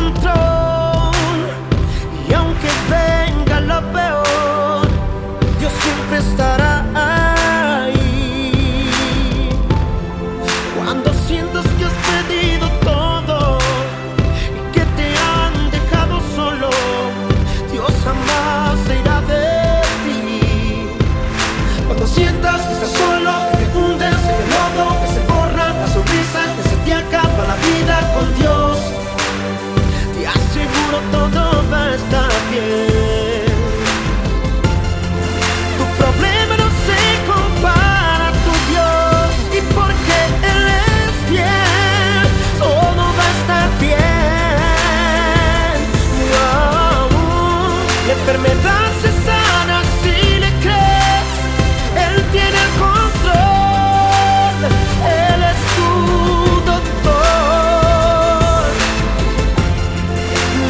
control.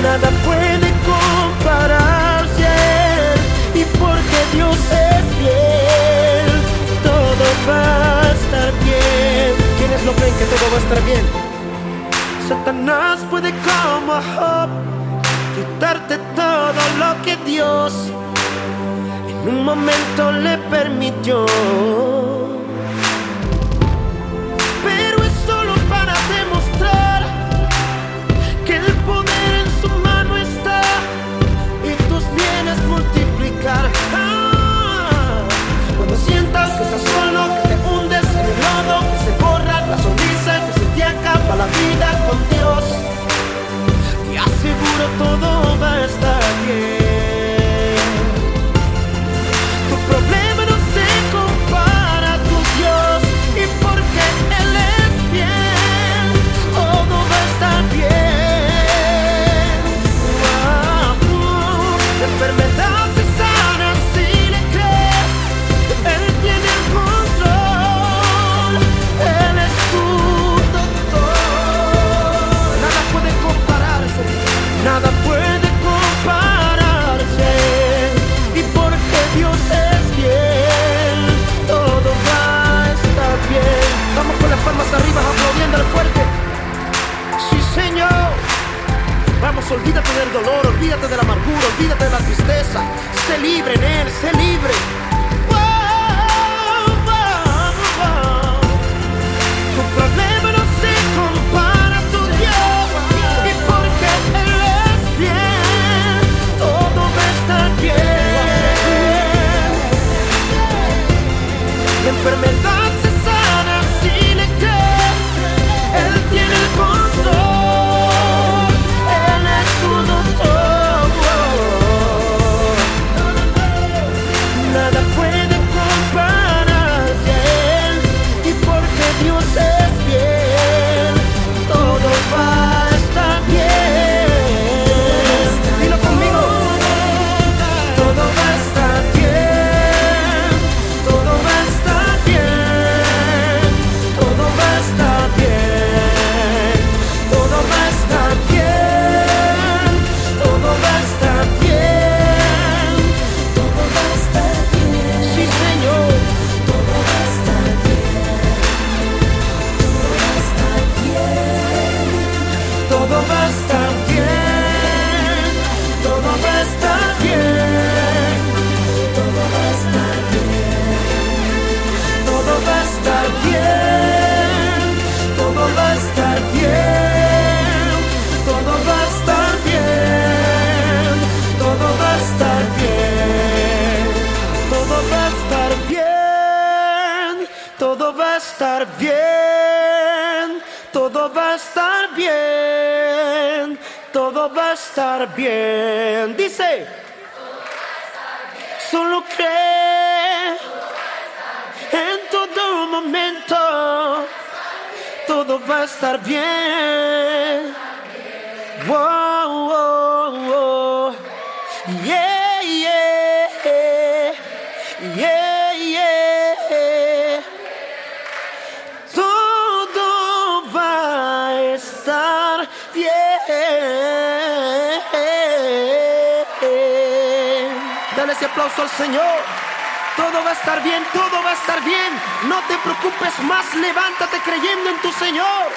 Nada puede compararse a él, y porque Dios es fiel, todo va a estar bien. ¿Quiénes lo creen que todo va a estar bien? Satanás puede como a Job quitarte todo lo que Dios un momento le permitió Olvídate de la amargura, olvídate de la tristeza. Sé libre en Él, sé libre. Wow, wow, wow. Tu problema no se compara a tu Dios. Y porque Él es bien, todo va a estar bien. Enfermedad. estar bien, todo va a estar bien, todo va a estar bien. Dice, solo cree en todo momento, todo va a estar bien. Wow, wow, Dale ese aplauso al Señor. Todo va a estar bien, todo va a estar bien. No te preocupes más, levántate creyendo en tu Señor.